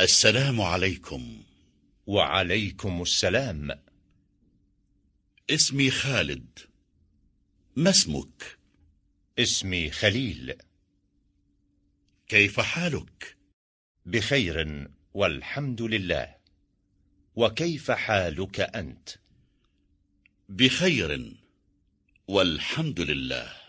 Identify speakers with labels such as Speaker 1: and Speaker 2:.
Speaker 1: السلام عليكم.
Speaker 2: وعليكم السلام.
Speaker 1: اسمي خالد. ما اسمك؟
Speaker 2: اسمي خليل.
Speaker 1: كيف حالك؟
Speaker 2: بخير والحمد لله. وكيف حالك أنت؟
Speaker 1: بخير والحمد لله.